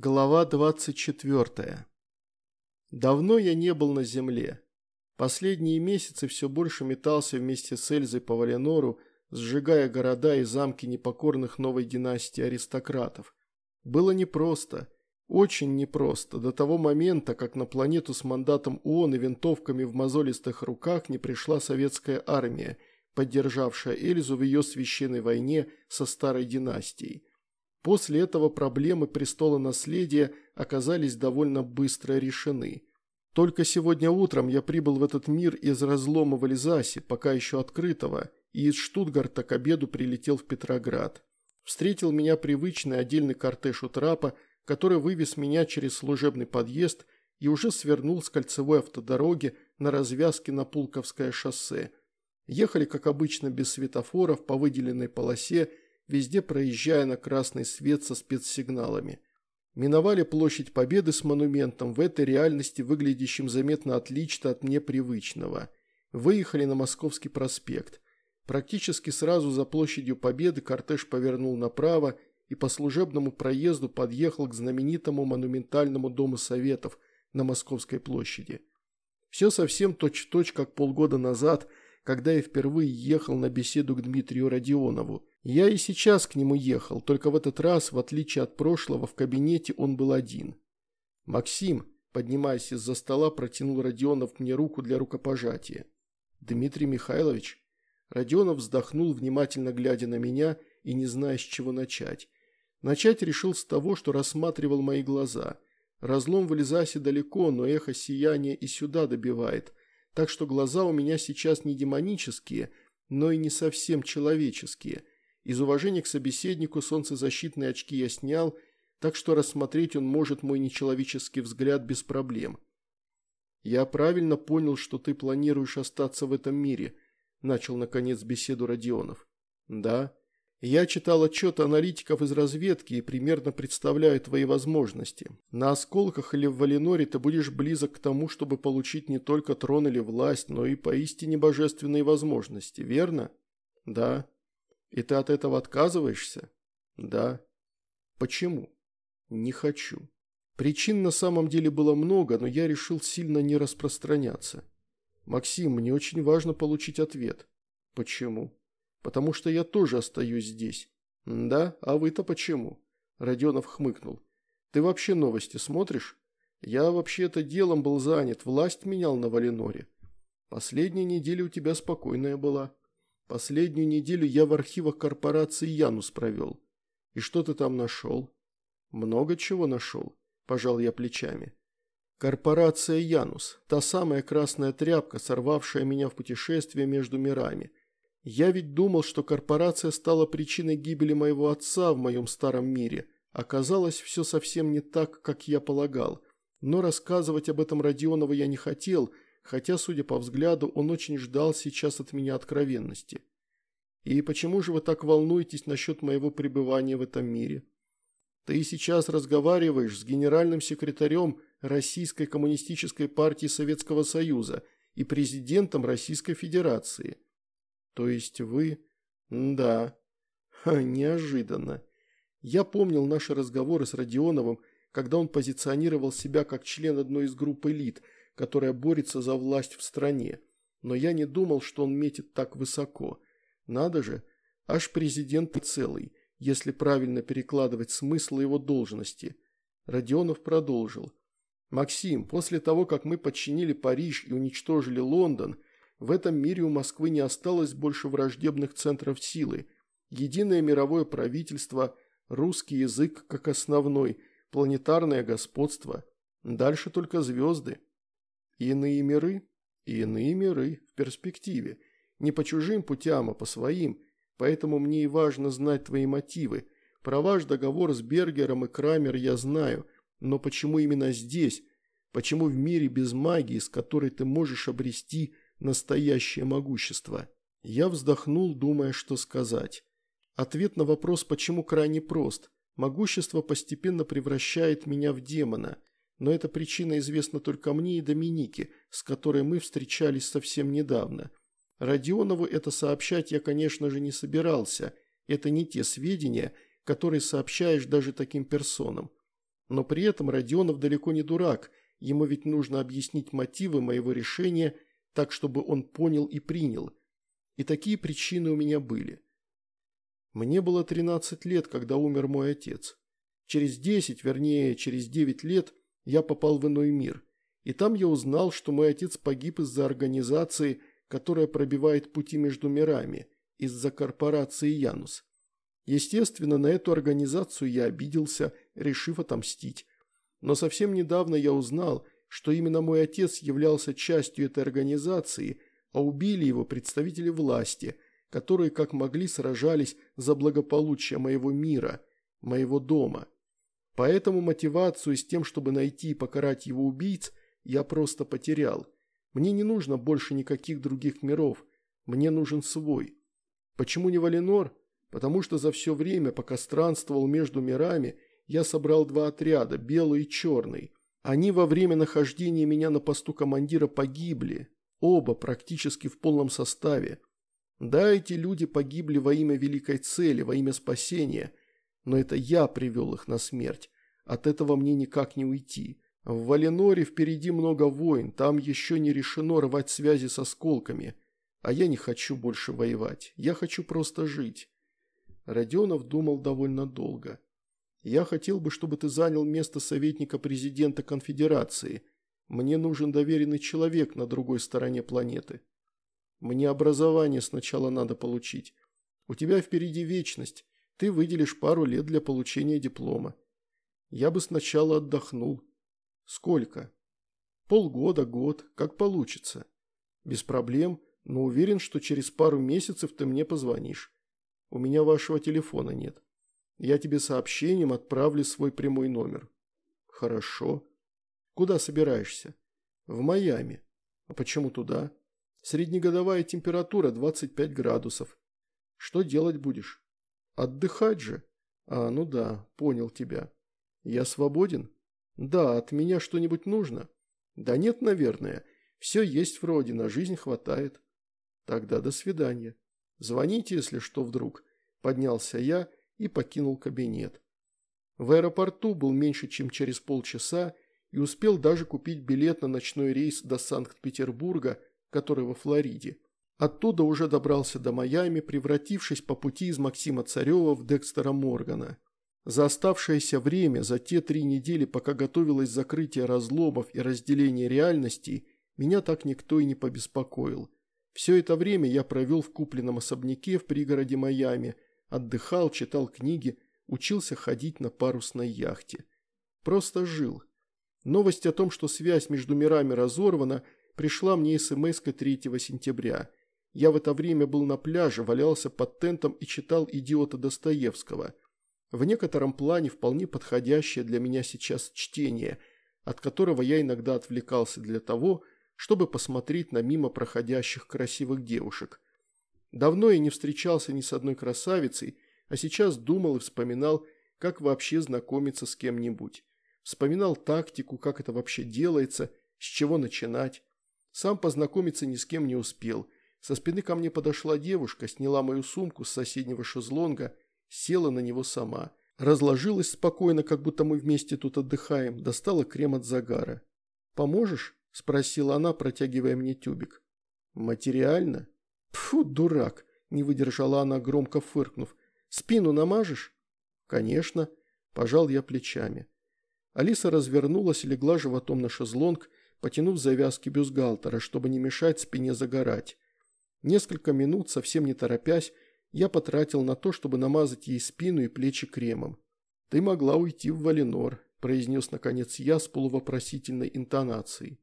Глава 24. Давно я не был на земле. Последние месяцы все больше метался вместе с Эльзой по Валенору, сжигая города и замки непокорных новой династии аристократов. Было непросто, очень непросто, до того момента, как на планету с мандатом ООН и винтовками в мозолистых руках не пришла советская армия, поддержавшая Эльзу в ее священной войне со старой династией. После этого проблемы престола наследия оказались довольно быстро решены. Только сегодня утром я прибыл в этот мир из разлома в Эльзасе, пока еще открытого, и из Штутгарта к обеду прилетел в Петроград. Встретил меня привычный отдельный кортеж у трапа, который вывез меня через служебный подъезд и уже свернул с кольцевой автодороги на развязке на Пулковское шоссе. Ехали, как обычно, без светофоров по выделенной полосе везде проезжая на красный свет со спецсигналами. Миновали площадь Победы с монументом, в этой реальности выглядящим заметно отлично от непривычного. Выехали на Московский проспект. Практически сразу за площадью Победы кортеж повернул направо и по служебному проезду подъехал к знаменитому монументальному Дому Советов на Московской площади. Все совсем точь-в-точь, -точь, как полгода назад, когда я впервые ехал на беседу к Дмитрию Родионову. Я и сейчас к нему ехал, только в этот раз, в отличие от прошлого, в кабинете он был один. «Максим», поднимаясь из-за стола, протянул Родионов мне руку для рукопожатия. «Дмитрий Михайлович?» Родионов вздохнул, внимательно глядя на меня и не зная, с чего начать. Начать решил с того, что рассматривал мои глаза. Разлом в Эльзасе далеко, но эхо сияния и сюда добивает, так что глаза у меня сейчас не демонические, но и не совсем человеческие – из уважения к собеседнику солнцезащитные очки я снял, так что рассмотреть он может мой нечеловеческий взгляд без проблем. «Я правильно понял, что ты планируешь остаться в этом мире», – начал наконец беседу Родионов. «Да. Я читал отчеты аналитиков из разведки и примерно представляю твои возможности. На осколках или в Валеноре ты будешь близок к тому, чтобы получить не только трон или власть, но и поистине божественные возможности, верно?» «Да». И ты от этого отказываешься? Да. Почему? Не хочу. Причин на самом деле было много, но я решил сильно не распространяться. Максим, мне очень важно получить ответ. Почему? Потому что я тоже остаюсь здесь. Да, а вы-то почему? Родионов хмыкнул. Ты вообще новости смотришь? Я вообще-то делом был занят, власть менял на Валеноре. Последняя неделя у тебя спокойная была. Последнюю неделю я в архивах корпорации Янус провел. И что ты там нашел? Много чего нашел, пожал я плечами. Корпорация Янус, та самая красная тряпка, сорвавшая меня в путешествие между мирами. Я ведь думал, что корпорация стала причиной гибели моего отца в моем старом мире. Оказалось, все совсем не так, как я полагал. Но рассказывать об этом Родионову я не хотел – хотя, судя по взгляду, он очень ждал сейчас от меня откровенности. «И почему же вы так волнуетесь насчет моего пребывания в этом мире? Ты сейчас разговариваешь с генеральным секретарем Российской коммунистической партии Советского Союза и президентом Российской Федерации. То есть вы... Да. Ха, неожиданно. Я помнил наши разговоры с Родионовым, когда он позиционировал себя как член одной из групп элит – которая борется за власть в стране. Но я не думал, что он метит так высоко. Надо же, аж президент целый, если правильно перекладывать смысл его должности. Родионов продолжил. «Максим, после того, как мы подчинили Париж и уничтожили Лондон, в этом мире у Москвы не осталось больше враждебных центров силы. Единое мировое правительство, русский язык как основной, планетарное господство. Дальше только звезды. Иные миры? Иные миры в перспективе. Не по чужим путям, а по своим. Поэтому мне и важно знать твои мотивы. Про ваш договор с Бергером и Крамер я знаю. Но почему именно здесь? Почему в мире без магии, с которой ты можешь обрести настоящее могущество? Я вздохнул, думая, что сказать. Ответ на вопрос «почему» крайне прост. Могущество постепенно превращает меня в демона но эта причина известна только мне и Доминике, с которой мы встречались совсем недавно. Родионову это сообщать я, конечно же, не собирался. Это не те сведения, которые сообщаешь даже таким персонам. Но при этом Родионов далеко не дурак, ему ведь нужно объяснить мотивы моего решения так, чтобы он понял и принял. И такие причины у меня были. Мне было 13 лет, когда умер мой отец. Через 10, вернее, через 9 лет я попал в иной мир. И там я узнал, что мой отец погиб из-за организации, которая пробивает пути между мирами, из-за корпорации Янус. Естественно, на эту организацию я обиделся, решив отомстить. Но совсем недавно я узнал, что именно мой отец являлся частью этой организации, а убили его представители власти, которые как могли сражались за благополучие моего мира, моего дома. Поэтому мотивацию с тем, чтобы найти и покарать его убийц, я просто потерял. Мне не нужно больше никаких других миров, мне нужен свой. Почему не Валенор? Потому что за все время, пока странствовал между мирами, я собрал два отряда, белый и черный. Они во время нахождения меня на посту командира погибли, оба практически в полном составе. Да, эти люди погибли во имя великой цели, во имя спасения, но это я привел их на смерть. От этого мне никак не уйти. В Валеноре впереди много войн, там еще не решено рвать связи с осколками. А я не хочу больше воевать, я хочу просто жить. Родионов думал довольно долго. Я хотел бы, чтобы ты занял место советника президента конфедерации. Мне нужен доверенный человек на другой стороне планеты. Мне образование сначала надо получить. У тебя впереди вечность. Ты выделишь пару лет для получения диплома. Я бы сначала отдохнул. Сколько? Полгода, год, как получится. Без проблем, но уверен, что через пару месяцев ты мне позвонишь. У меня вашего телефона нет. Я тебе сообщением отправлю свой прямой номер. Хорошо. Куда собираешься? В Майами. А почему туда? Среднегодовая температура 25 градусов. Что делать будешь? Отдыхать же. А, ну да, понял тебя. Я свободен? Да, от меня что-нибудь нужно? Да нет, наверное. Все есть вроде, на жизнь хватает. Тогда до свидания. Звоните, если что вдруг. Поднялся я и покинул кабинет. В аэропорту был меньше, чем через полчаса, и успел даже купить билет на ночной рейс до Санкт-Петербурга, который во Флориде. Оттуда уже добрался до Майами, превратившись по пути из Максима Царева в Декстера Моргана. За оставшееся время, за те три недели, пока готовилось закрытие разломов и разделение реальностей, меня так никто и не побеспокоил. Все это время я провел в купленном особняке в пригороде Майами, отдыхал, читал книги, учился ходить на парусной яхте. Просто жил. Новость о том, что связь между мирами разорвана, пришла мне смс 3 сентября – я в это время был на пляже, валялся под тентом и читал «Идиота Достоевского». В некотором плане вполне подходящее для меня сейчас чтение, от которого я иногда отвлекался для того, чтобы посмотреть на мимо проходящих красивых девушек. Давно я не встречался ни с одной красавицей, а сейчас думал и вспоминал, как вообще знакомиться с кем-нибудь. Вспоминал тактику, как это вообще делается, с чего начинать. Сам познакомиться ни с кем не успел – со спины ко мне подошла девушка, сняла мою сумку с соседнего шезлонга, села на него сама. Разложилась спокойно, как будто мы вместе тут отдыхаем, достала крем от загара. «Поможешь?» – спросила она, протягивая мне тюбик. «Материально?» «Фу, дурак!» – не выдержала она, громко фыркнув. «Спину намажешь?» «Конечно», – пожал я плечами. Алиса развернулась и легла животом на шезлонг, потянув завязки бюстгальтера, чтобы не мешать спине загорать. Несколько минут, совсем не торопясь, я потратил на то, чтобы намазать ей спину и плечи кремом. «Ты могла уйти в Валенор», – произнес наконец я с полувопросительной интонацией.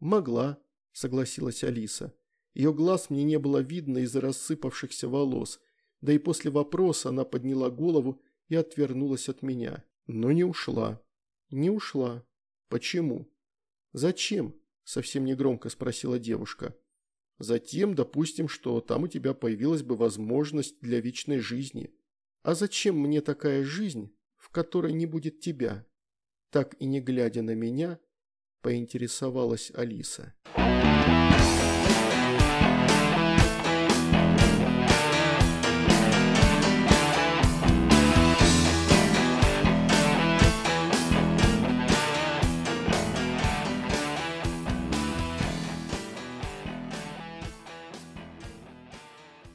«Могла», – согласилась Алиса. Ее глаз мне не было видно из-за рассыпавшихся волос, да и после вопроса она подняла голову и отвернулась от меня. Но не ушла. Не ушла. Почему? «Зачем?» – совсем негромко спросила девушка. Затем, допустим, что там у тебя появилась бы возможность для вечной жизни. А зачем мне такая жизнь, в которой не будет тебя? Так и не глядя на меня, поинтересовалась Алиса.